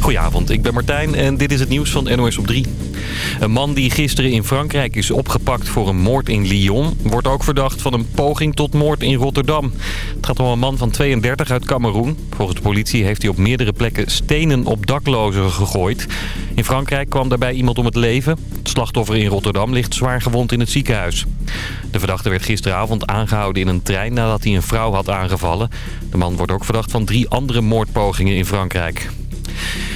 Goedenavond, ik ben Martijn en dit is het nieuws van NOS op 3. Een man die gisteren in Frankrijk is opgepakt voor een moord in Lyon... wordt ook verdacht van een poging tot moord in Rotterdam. Het gaat om een man van 32 uit Cameroen. Volgens de politie heeft hij op meerdere plekken stenen op daklozen gegooid. In Frankrijk kwam daarbij iemand om het leven. Het slachtoffer in Rotterdam ligt zwaar gewond in het ziekenhuis. De verdachte werd gisteravond aangehouden in een trein nadat hij een vrouw had aangevallen. De man wordt ook verdacht van drie andere moordpogingen in Frankrijk.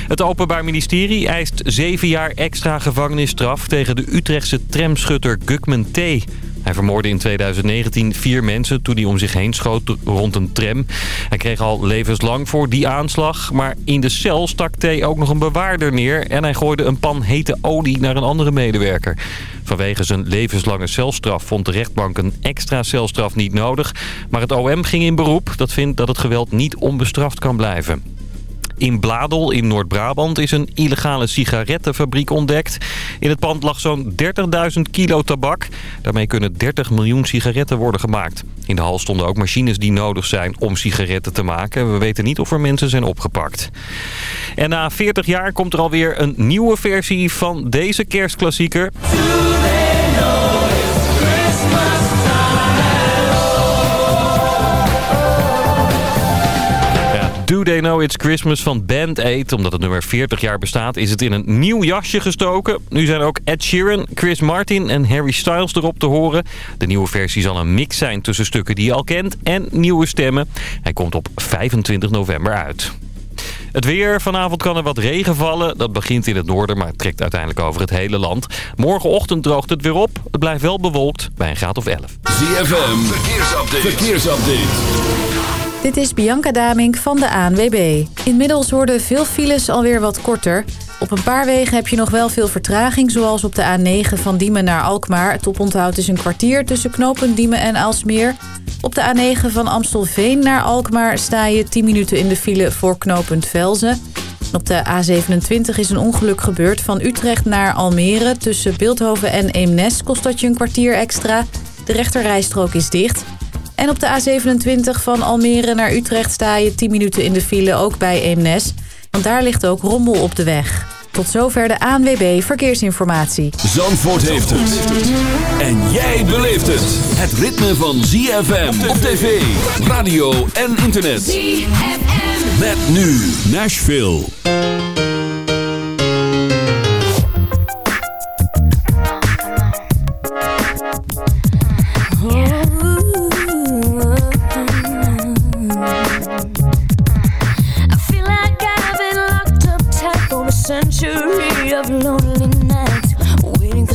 Het Openbaar Ministerie eist zeven jaar extra gevangenisstraf tegen de Utrechtse tramschutter Gukman T. Hij vermoordde in 2019 vier mensen toen hij om zich heen schoot rond een tram. Hij kreeg al levenslang voor die aanslag. Maar in de cel stak T ook nog een bewaarder neer. En hij gooide een pan hete olie naar een andere medewerker. Vanwege zijn levenslange celstraf vond de rechtbank een extra celstraf niet nodig. Maar het OM ging in beroep. Dat vindt dat het geweld niet onbestraft kan blijven. In Bladel in Noord-Brabant is een illegale sigarettenfabriek ontdekt. In het pand lag zo'n 30.000 kilo tabak. Daarmee kunnen 30 miljoen sigaretten worden gemaakt. In de hal stonden ook machines die nodig zijn om sigaretten te maken. We weten niet of er mensen zijn opgepakt. En na 40 jaar komt er alweer een nieuwe versie van deze kerstklassieker. Do They Know It's Christmas van Band Aid. Omdat het nummer 40 jaar bestaat is het in een nieuw jasje gestoken. Nu zijn ook Ed Sheeran, Chris Martin en Harry Styles erop te horen. De nieuwe versie zal een mix zijn tussen stukken die je al kent en nieuwe stemmen. Hij komt op 25 november uit. Het weer. Vanavond kan er wat regen vallen. Dat begint in het noorden, maar trekt uiteindelijk over het hele land. Morgenochtend droogt het weer op. Het blijft wel bewolkt bij een graad of 11. ZFM. Verkeersupdate. Verkeersupdate. Dit is Bianca Damink van de ANWB. Inmiddels worden veel files alweer wat korter. Op een paar wegen heb je nog wel veel vertraging, zoals op de A9 van Diemen naar Alkmaar. Het oponthoud is een kwartier tussen knopen Diemen en Alsmeer. Op de A9 van Amstelveen naar Alkmaar sta je 10 minuten in de file voor knooppunt Velzen. Op de A27 is een ongeluk gebeurd van Utrecht naar Almere. Tussen Beeldhoven en Eemnes kost dat je een kwartier extra. De rechterrijstrook is dicht. En op de A27 van Almere naar Utrecht sta je 10 minuten in de file, ook bij Eemnes. Want daar ligt ook rommel op de weg. Tot zover de ANWB Verkeersinformatie. Zandvoort heeft het. En jij beleeft het. Het ritme van ZFM op tv, radio en internet. ZFM. Met nu Nashville.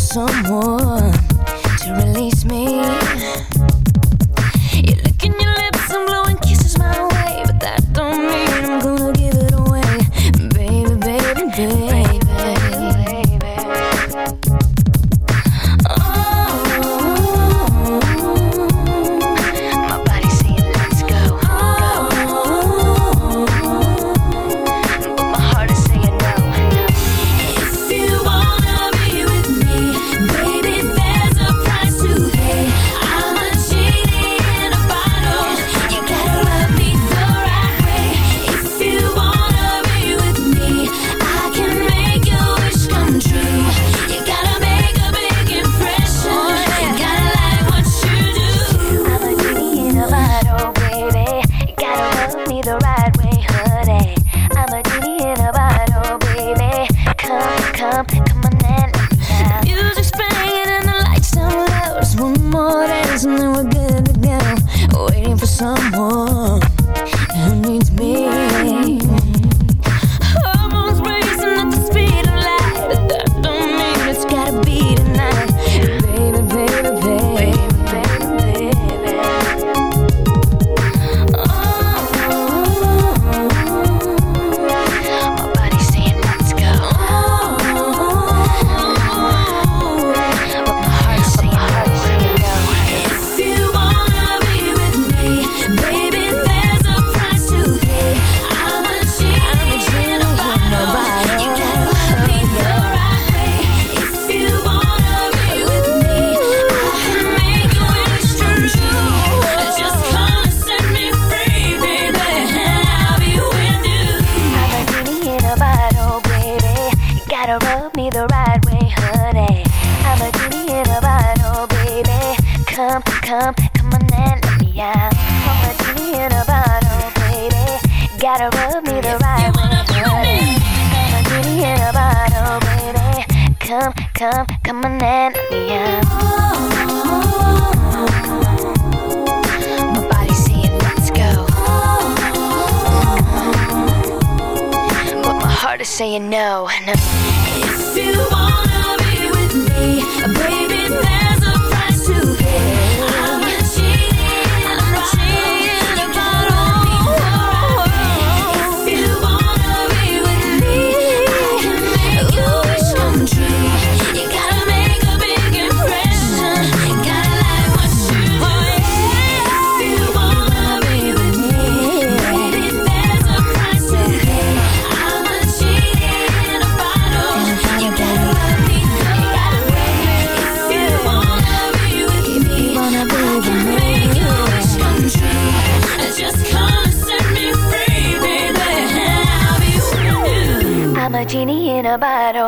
Someone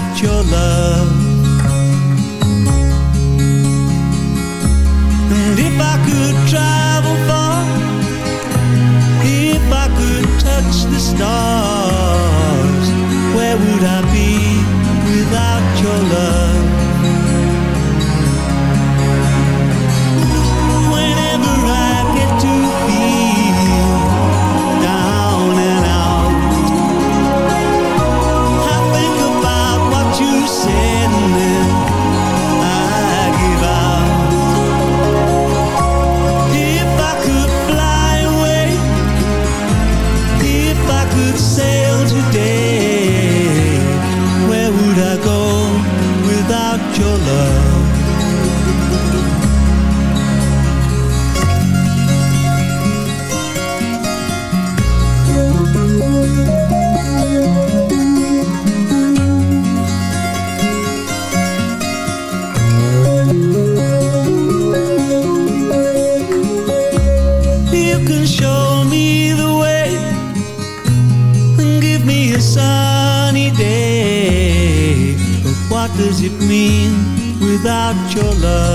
muchacho your love?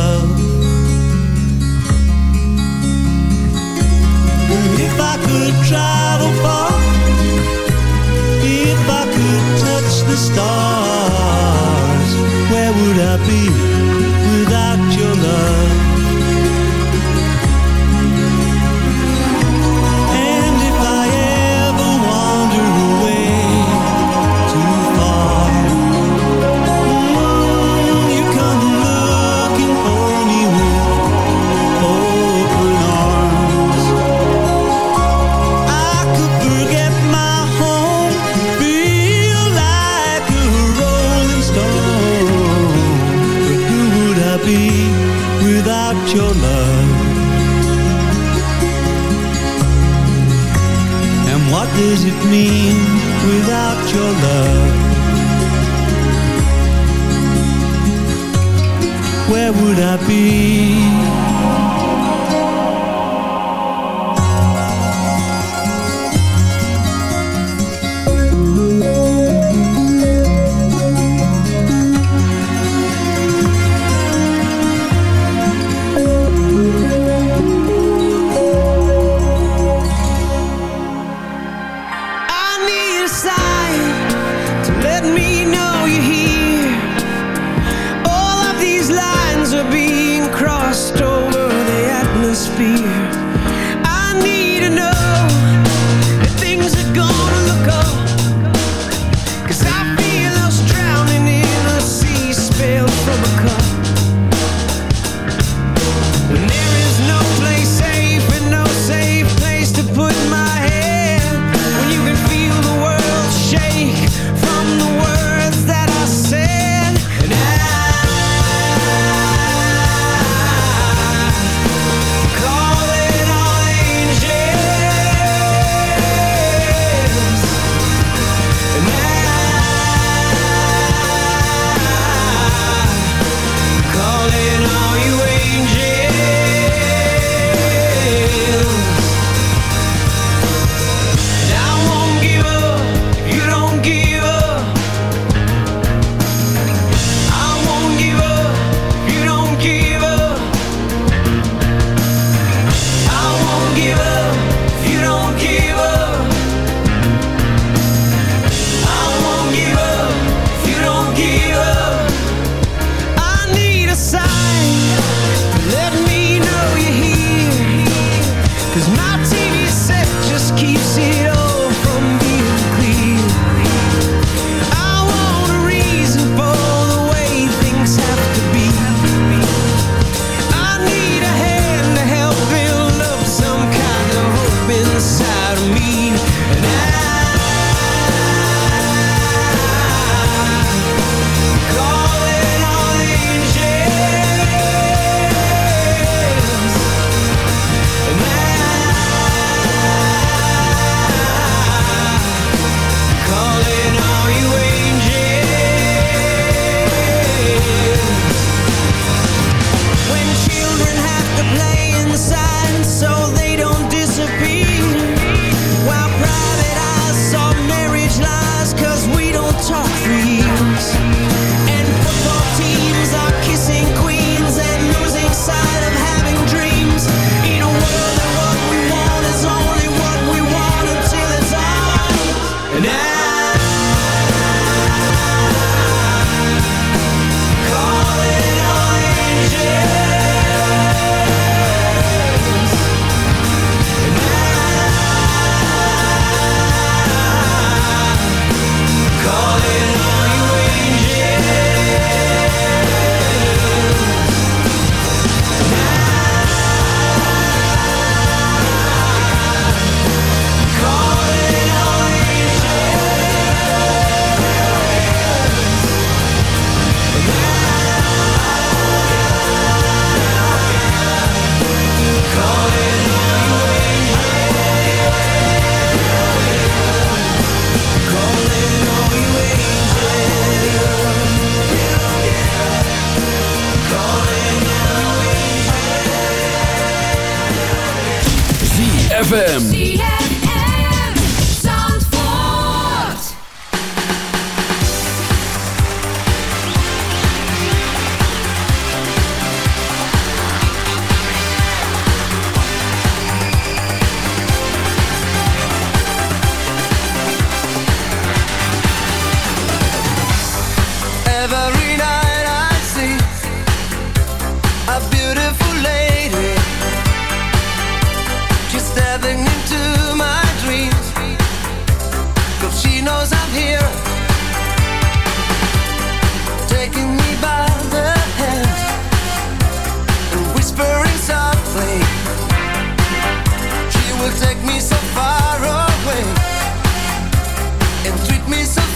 the so they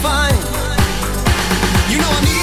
fine. You know I need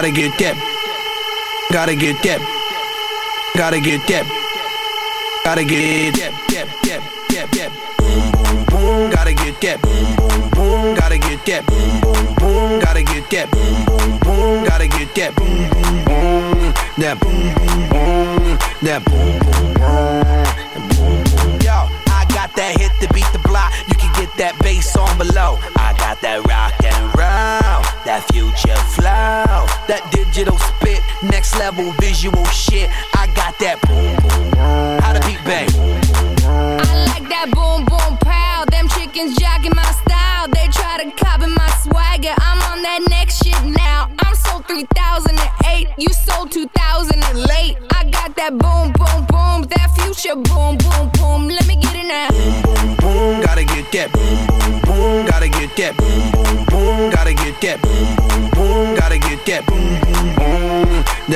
Gotta get that. Gotta get that. Gotta get that. Gotta get that. That. That. That. That. Boom. Boom. Boom. Gotta get that. Boom. Boom. Boom. Gotta get that. Boom. Boom. Boom. Gotta get that. Boom. Boom. Boom. Gotta get that. Boom. Boom. Boom. That. Boom. Boom. Boom. That. Boom. Boom. Boom. Yo, I got that hit to beat the block. You can get that bass on below. That future flow, that digital spit, next level visual shit. I got that boom boom. How to beat bang.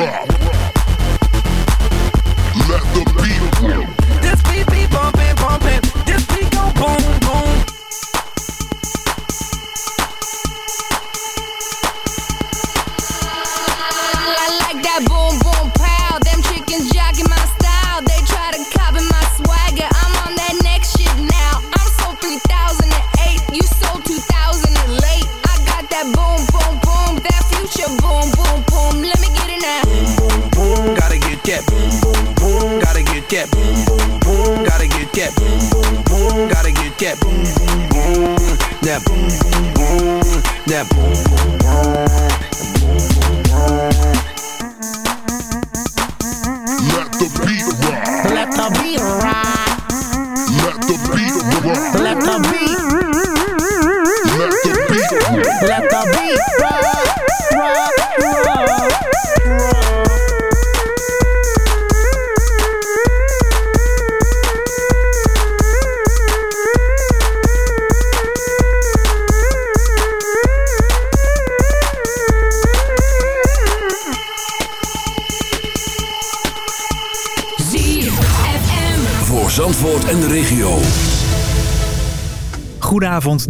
beat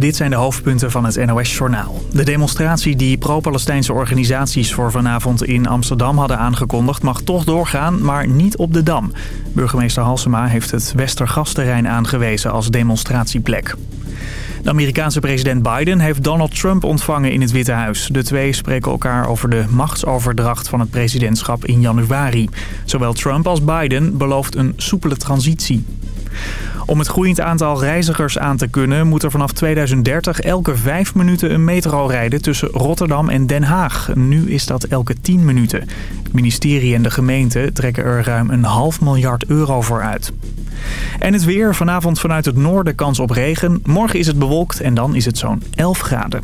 dit zijn de hoofdpunten van het NOS-journaal. De demonstratie die pro-Palestijnse organisaties voor vanavond in Amsterdam hadden aangekondigd... mag toch doorgaan, maar niet op de Dam. Burgemeester Halsema heeft het Westergasterrein aangewezen als demonstratieplek. De Amerikaanse president Biden heeft Donald Trump ontvangen in het Witte Huis. De twee spreken elkaar over de machtsoverdracht van het presidentschap in januari. Zowel Trump als Biden belooft een soepele transitie. Om het groeiend aantal reizigers aan te kunnen... moet er vanaf 2030 elke vijf minuten een metro rijden tussen Rotterdam en Den Haag. Nu is dat elke 10 minuten. Het ministerie en de gemeente trekken er ruim een half miljard euro voor uit. En het weer. Vanavond vanuit het noorden kans op regen. Morgen is het bewolkt en dan is het zo'n 11 graden.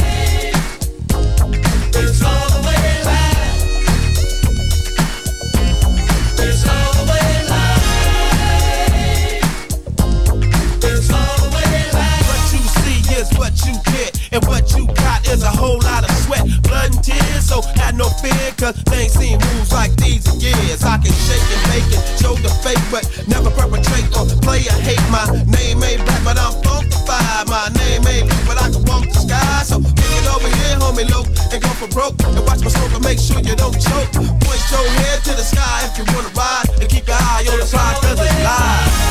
And what you got is a whole lot of sweat, blood and tears. So had no fear, cause they ain't seen moves like these in years. I can shake and bake and show the fake, but never perpetrate or play or hate. My name ain't black, but I'm funkified. My name ain't Luke, but I can walk the sky. So kick it over here, homie, low, and go for broke. And watch my smoke and make sure you don't choke. Point your head to the sky if you wanna ride, and keep your eye on the prize, cause it's live.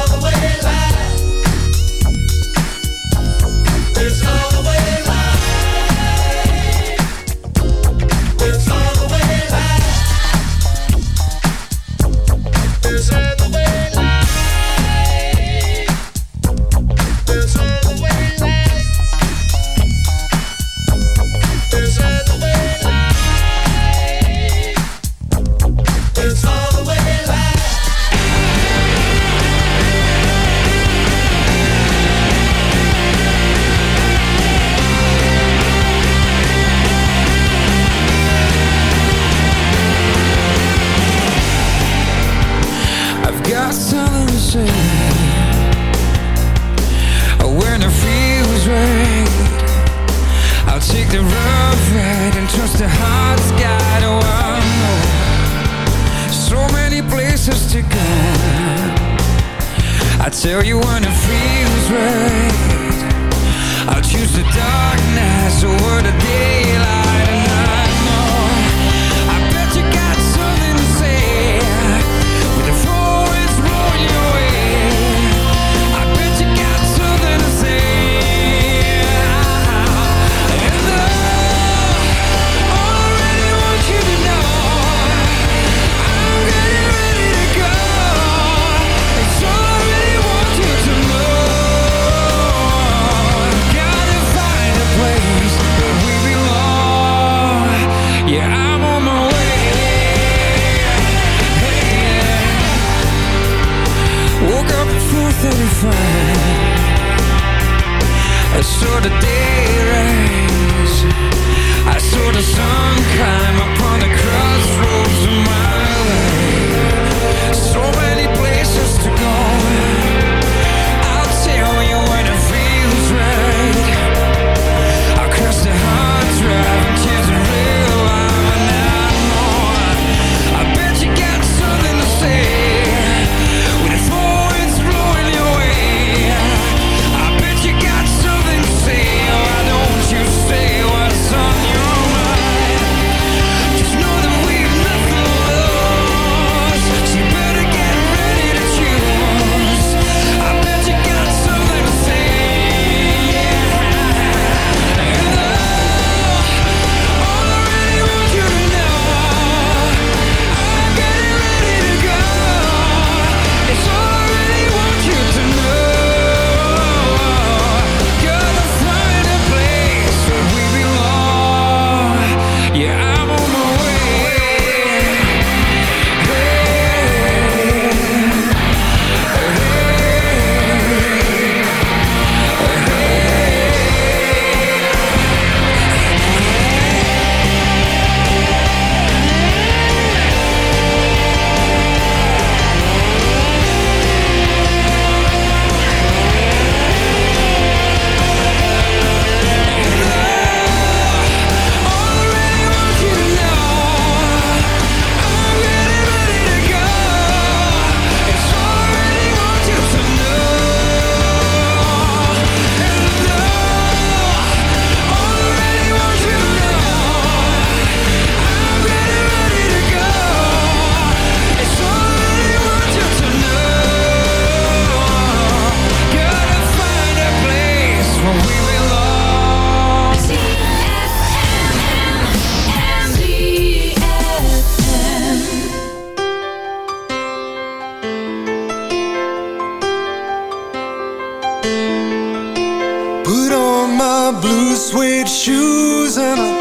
my blue suede shoes and I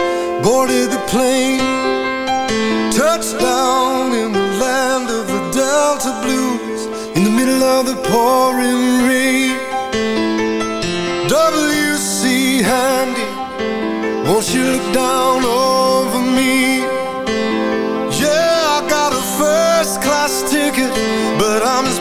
boarded the plane. Touchdown in the land of the Delta Blues in the middle of the pouring rain. W.C. Handy, won't you look down over me? Yeah, I got a first class ticket, but I'm as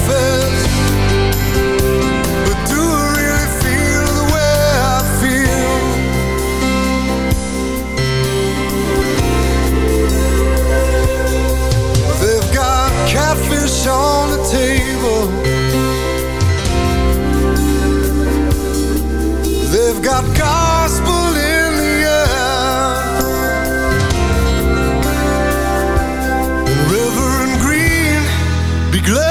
catfish on the table. They've got gospel in the air. Reverend Green, be glad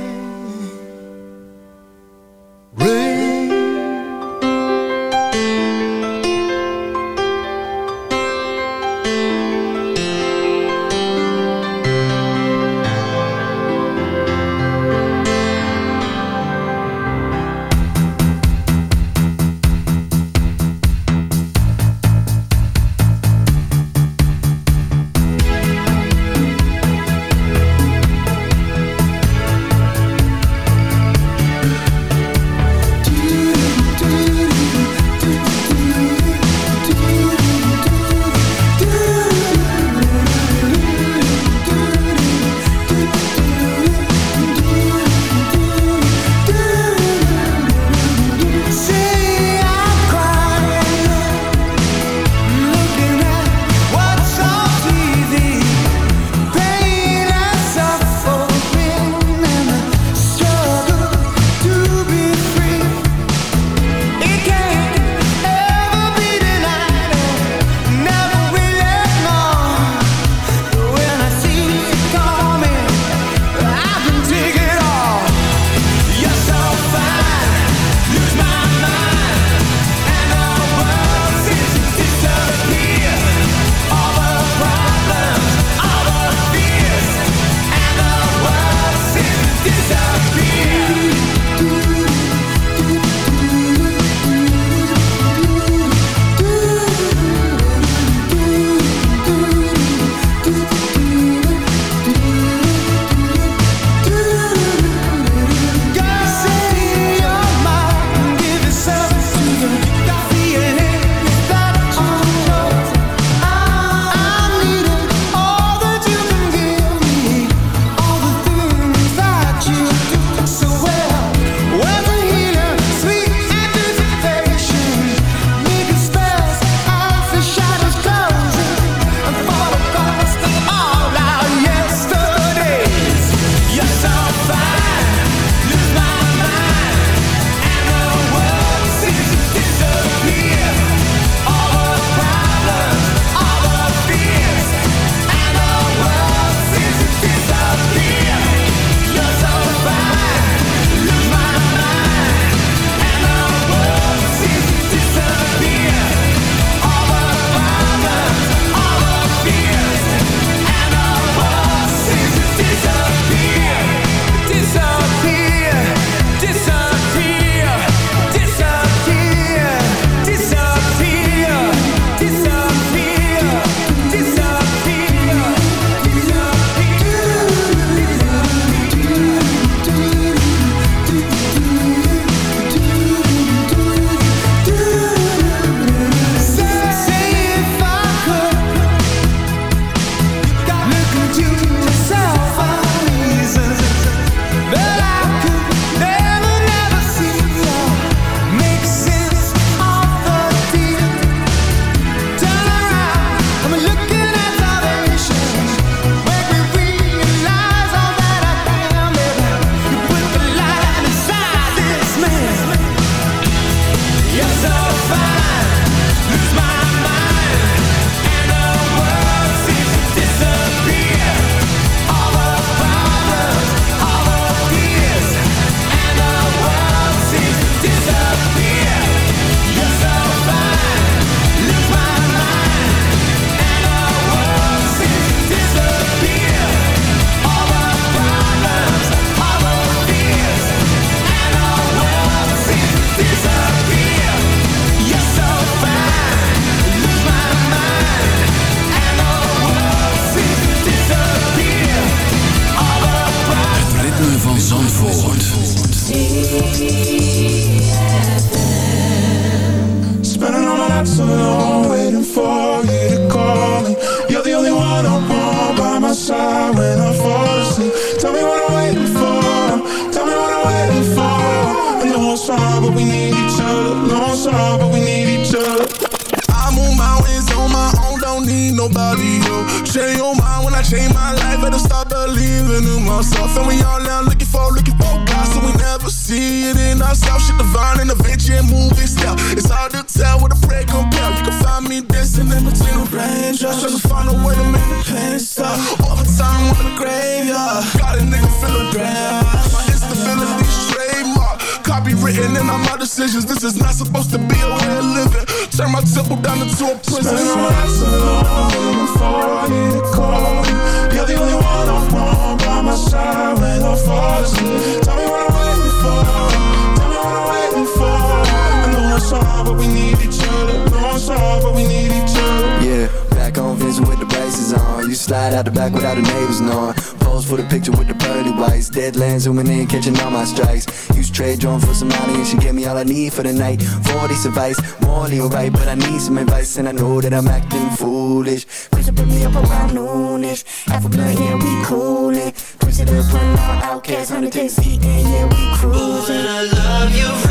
for the night. 40's advice, morally alright But I need some advice and I know that I'm acting foolish. Please put me up around noonish. Half a blunt, yeah, we coolin' Push it up, run out, outcast, 100 days yeah, we cruising. Ooh, and I love you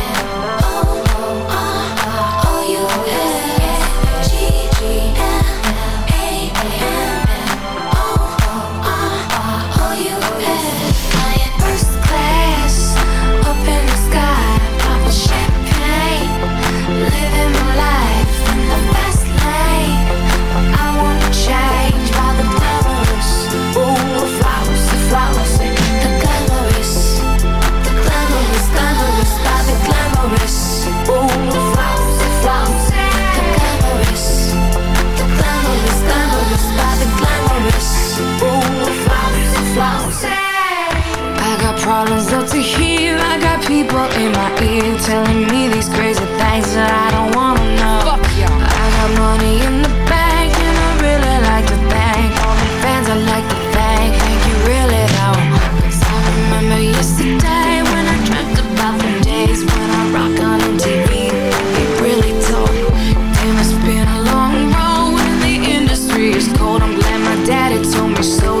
problems up to here. I got people in my ear telling me these crazy things that I don't wanna know. I got money in the bank and I really like to thank all the fans. I like to thank, thank you really though. 'Cause I remember yesterday when I dreamt about the days when I rock on MTV. It really told. Damn, it's been a long road and the industry is cold. I'm glad my daddy told me so.